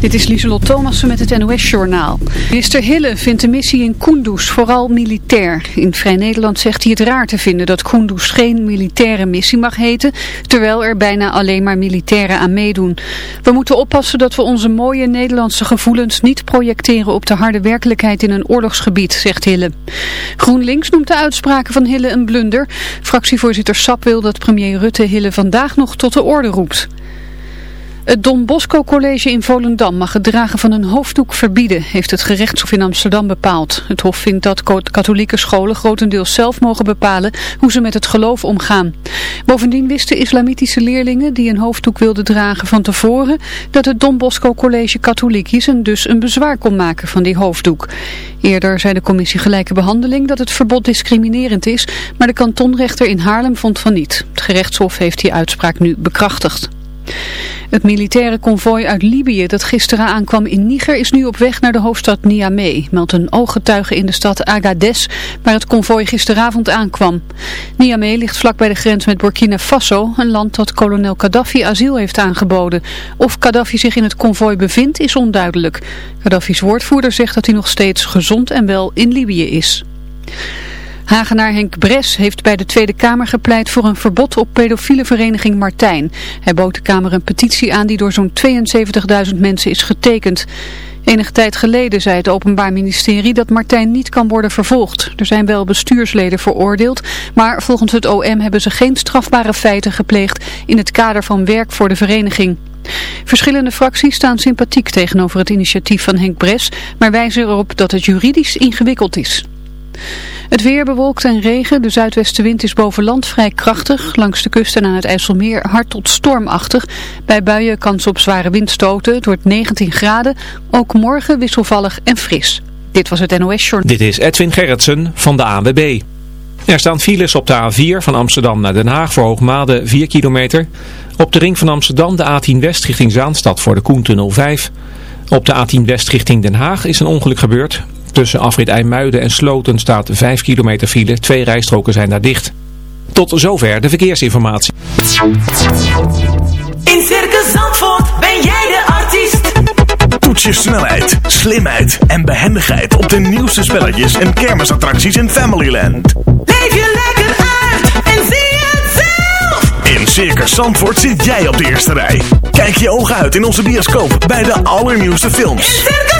Dit is Lieselot Thomassen met het NOS-journaal. Minister Hille vindt de missie in Kunduz vooral militair. In Vrij Nederland zegt hij het raar te vinden dat Kunduz geen militaire missie mag heten, terwijl er bijna alleen maar militairen aan meedoen. We moeten oppassen dat we onze mooie Nederlandse gevoelens niet projecteren op de harde werkelijkheid in een oorlogsgebied, zegt Hille. GroenLinks noemt de uitspraken van Hille een blunder. Fractievoorzitter Sap wil dat premier Rutte Hille vandaag nog tot de orde roept. Het Don Bosco College in Volendam mag het dragen van een hoofddoek verbieden, heeft het gerechtshof in Amsterdam bepaald. Het hof vindt dat katholieke scholen grotendeels zelf mogen bepalen hoe ze met het geloof omgaan. Bovendien wisten islamitische leerlingen die een hoofddoek wilden dragen van tevoren dat het Don Bosco College katholiek is en dus een bezwaar kon maken van die hoofddoek. Eerder zei de commissie Gelijke Behandeling dat het verbod discriminerend is, maar de kantonrechter in Haarlem vond van niet. Het gerechtshof heeft die uitspraak nu bekrachtigd. Het militaire konvooi uit Libië dat gisteren aankwam in Niger is nu op weg naar de hoofdstad Niamey, meldt een ooggetuige in de stad Agadez, waar het konvooi gisteravond aankwam. Niamey ligt vlak bij de grens met Burkina Faso, een land dat kolonel Gaddafi asiel heeft aangeboden. Of Gaddafi zich in het konvooi bevindt is onduidelijk. Gaddafi's woordvoerder zegt dat hij nog steeds gezond en wel in Libië is. Hagenaar Henk Bres heeft bij de Tweede Kamer gepleit voor een verbod op pedofiele vereniging Martijn. Hij bood de Kamer een petitie aan die door zo'n 72.000 mensen is getekend. Enige tijd geleden zei het Openbaar Ministerie dat Martijn niet kan worden vervolgd. Er zijn wel bestuursleden veroordeeld, maar volgens het OM hebben ze geen strafbare feiten gepleegd in het kader van werk voor de vereniging. Verschillende fracties staan sympathiek tegenover het initiatief van Henk Bres, maar wijzen erop dat het juridisch ingewikkeld is. Het weer bewolkt en regen. De zuidwestenwind is boven land vrij krachtig. Langs de kust en aan het IJsselmeer hard tot stormachtig. Bij buien kans op zware windstoten. Het wordt 19 graden. Ook morgen wisselvallig en fris. Dit was het NOS Short. Dit is Edwin Gerritsen van de ANWB. Er staan files op de A4 van Amsterdam naar Den Haag voor Hoogmade 4 kilometer. Op de ring van Amsterdam de A10 West richting Zaanstad voor de Koentunnel 5. Op de A10 West richting Den Haag is een ongeluk gebeurd. Tussen afrit IJmuiden en Sloten staat 5 kilometer file. Twee rijstroken zijn daar dicht. Tot zover de verkeersinformatie. In Circus Zandvoort ben jij de artiest. Toets je snelheid, slimheid en behendigheid op de nieuwste spelletjes en kermisattracties in Familyland. Leef je lekker uit en zie het zelf. In Circus Zandvoort zit jij op de eerste rij. Kijk je ogen uit in onze bioscoop bij de allernieuwste films. In Circus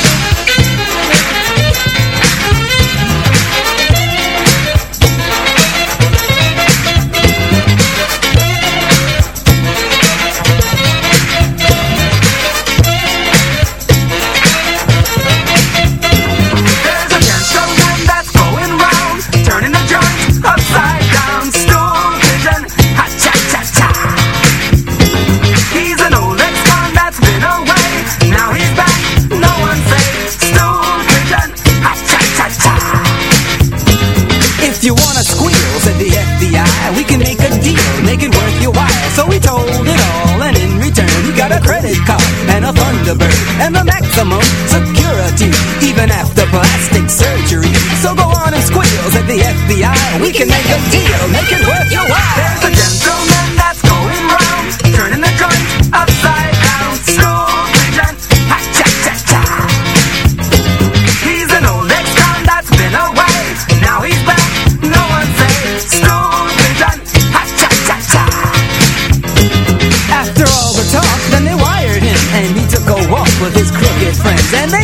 So he told it all, and in return, he got a credit card and a Thunderbird and the maximum security, even after plastic surgery. So go on and squeals at the FBI. We, can, can make a deal, make it worth your while. There's a gentleman.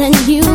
and you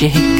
shake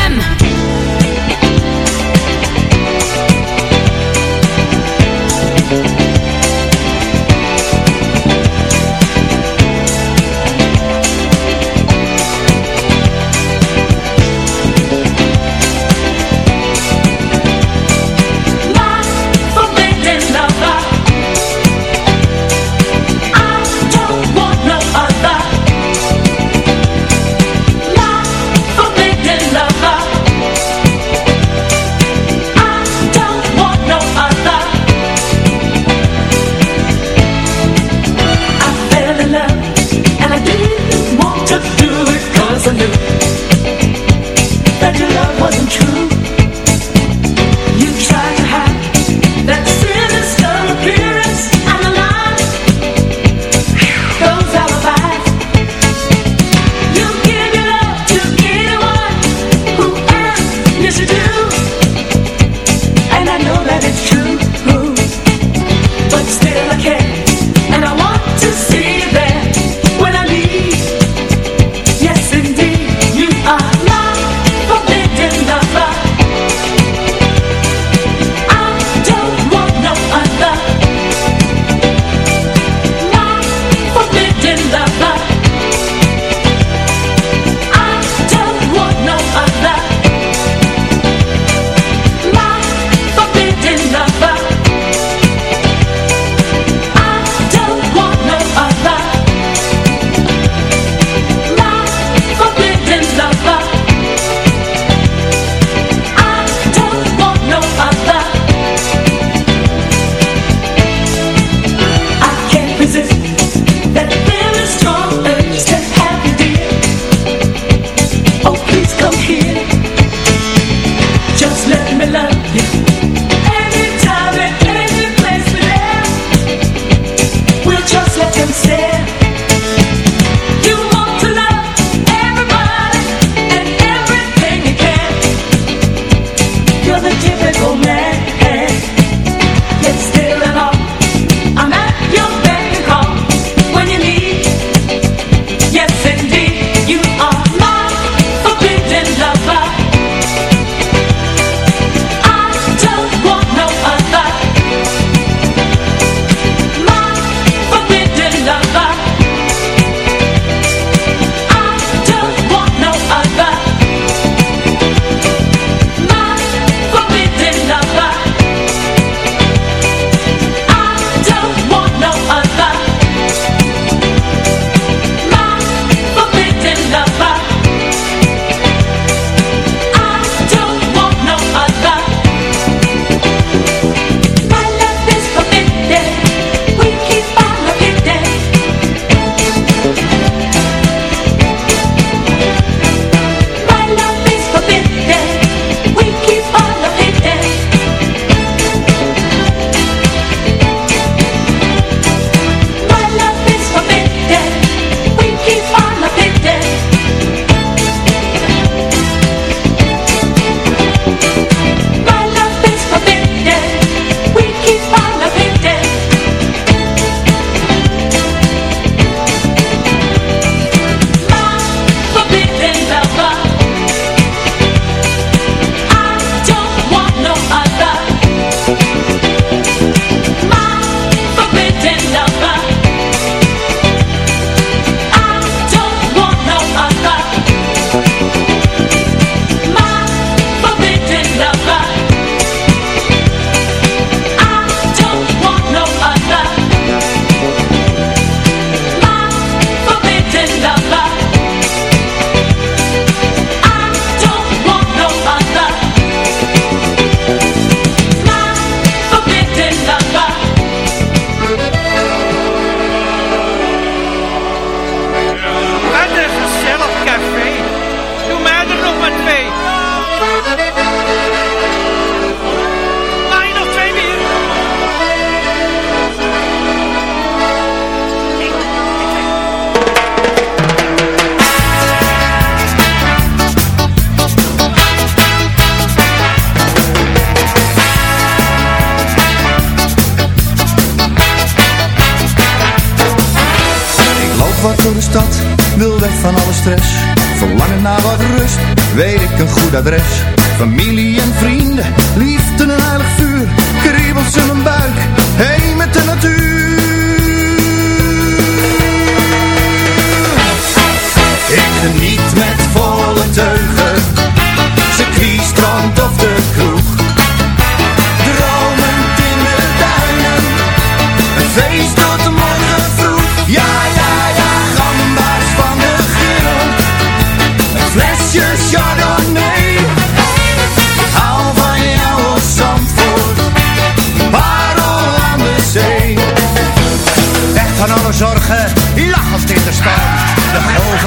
Weet ik een goed adres. Familie en vrienden, liefde en heilig vuur. Kriebels in mijn buik, heen met de natuur.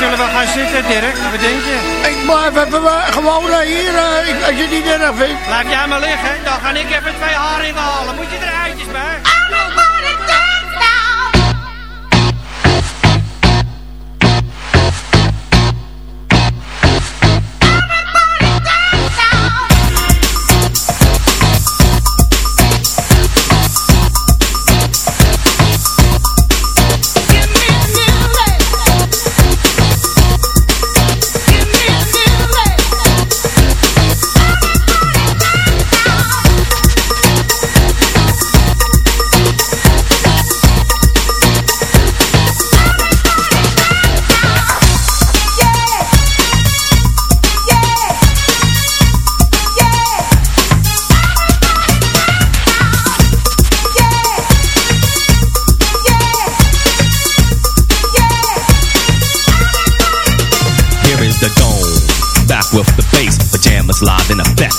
Zullen we gaan zitten, Dirk? Wat denk je? Ik blijf even eh, gewoon eh, hier, eh, als je het niet erg vindt. Laat jij maar liggen,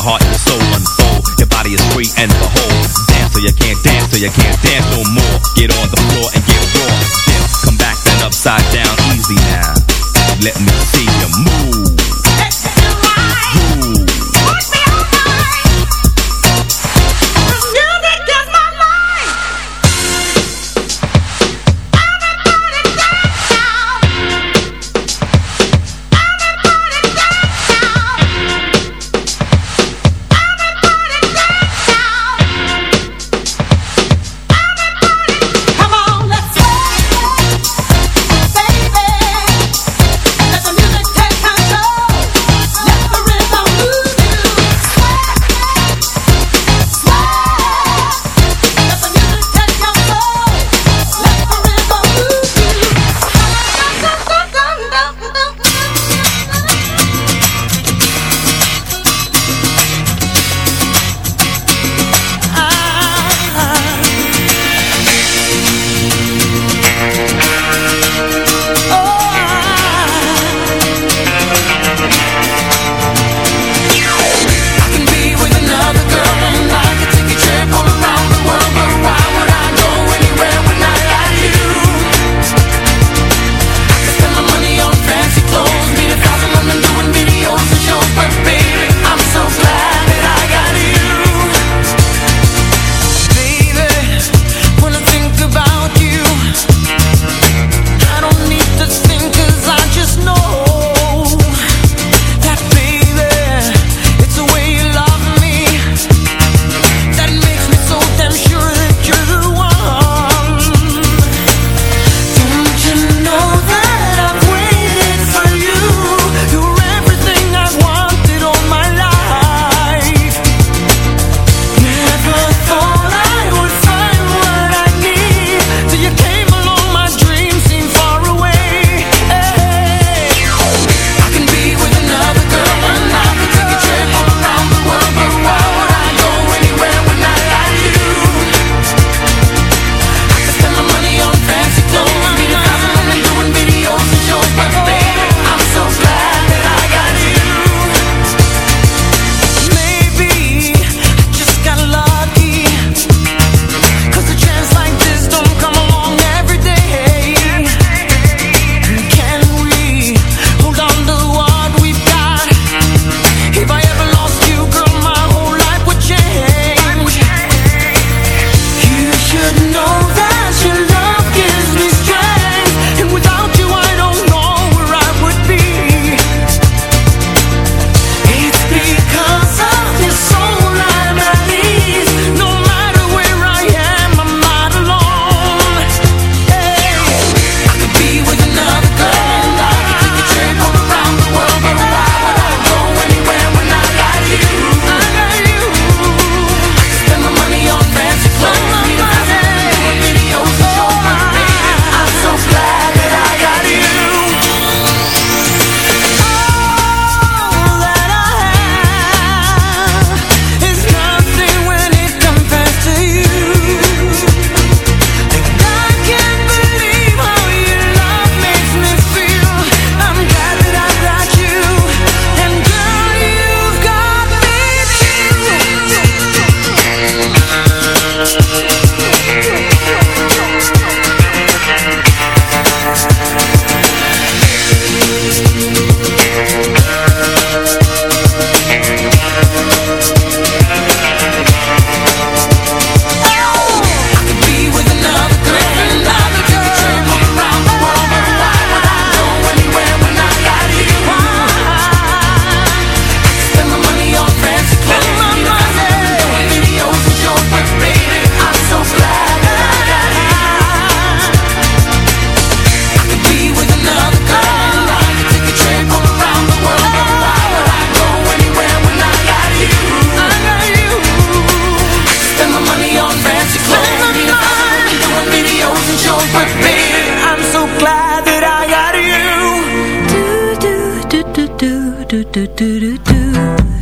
your heart and soul unfold. Your body is free and behold. Dance or you can't dance or you can't dance no more. do do do do.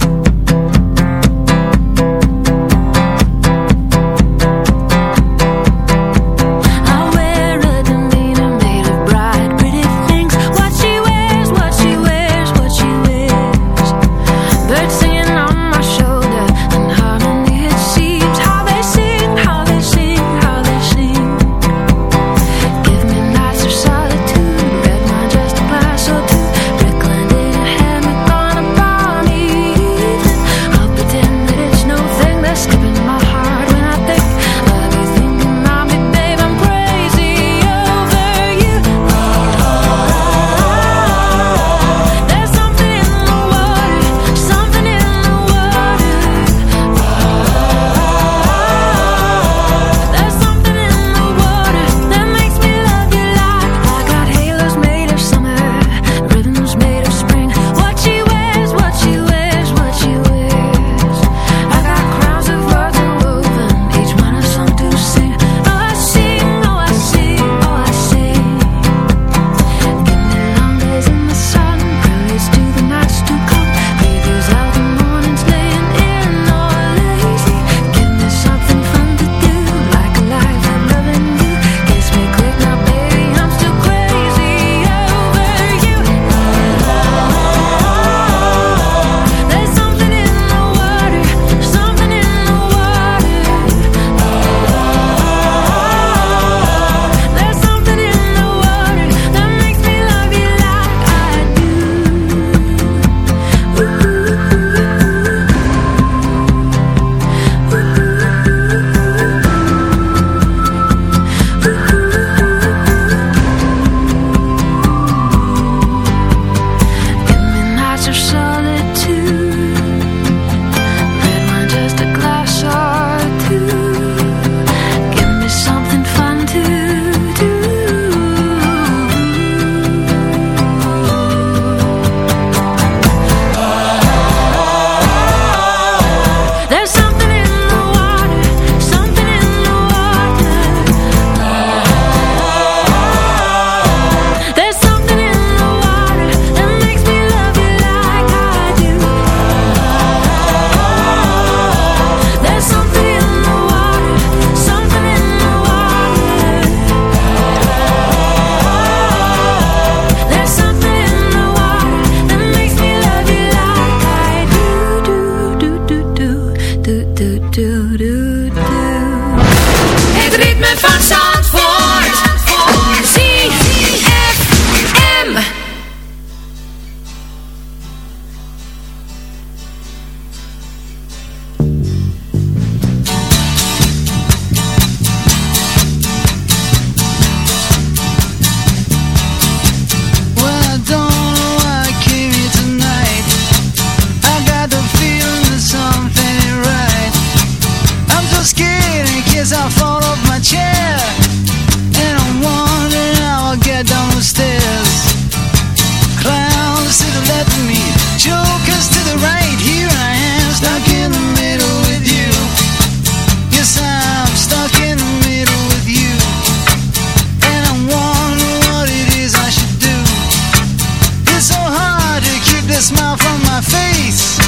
Smile from my face.